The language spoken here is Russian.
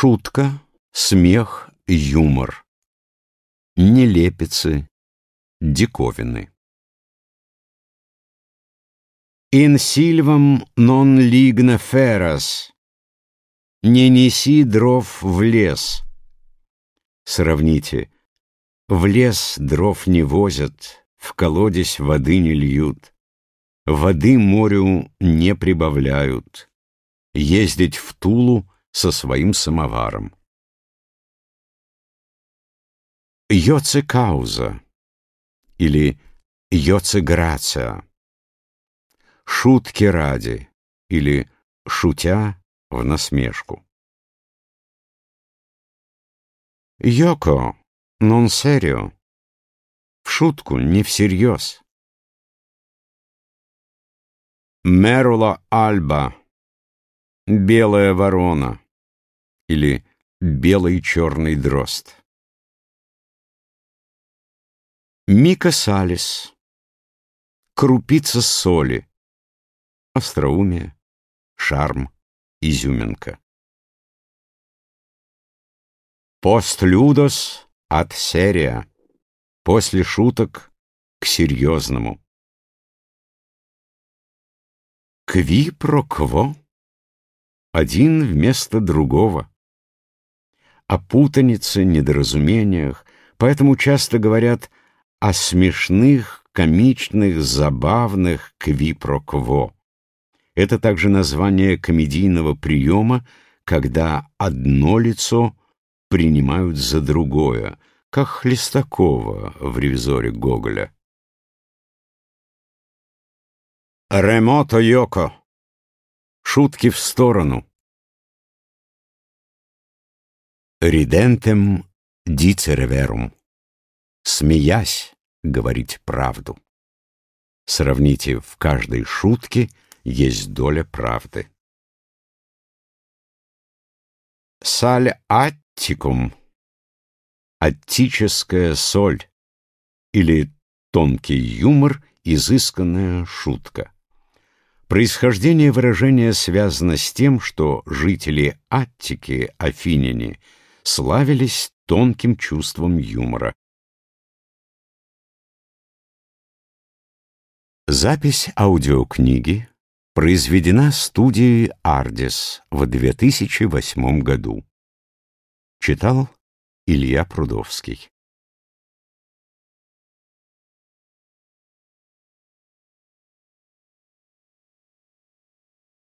Шутка, смех, юмор. Нелепицы, диковины. In silvam non ligna feras. Не неси дров в лес. Сравните. В лес дров не возят, в колодец воды не льют. Воды морю не прибавляют. Ездить в Тулу со своим самоваром. Йоце или йоце грация. Шутки ради или шутя в насмешку. Йоко, нон серио. В шутку, не всерьез. Мерула Альба. Белая ворона. Или белый черный дрозд. Мика Салис. Крупица соли. Остроумие, шарм, изюминка. Постлюдос от серия. После шуток к серьезному. Кви про кво. Один вместо другого. О путанице, недоразумениях, поэтому часто говорят о смешных, комичных, забавных кви про кво. Это также название комедийного приема, когда одно лицо принимают за другое, как Хлестакова в ревизоре Гоголя. Ремото Йоко. Шутки в сторону. Ридентем дицереверум. Смеясь, говорить правду. Сравните, в каждой шутке есть доля правды. Саль аттикум Аттическая соль или тонкий юмор, изысканная шутка. Происхождение выражения связано с тем, что жители Аттики, афиняне, славились тонким чувством юмора. Запись аудиокниги произведена студией «Ардис» в 2008 году. Читал Илья Прудовский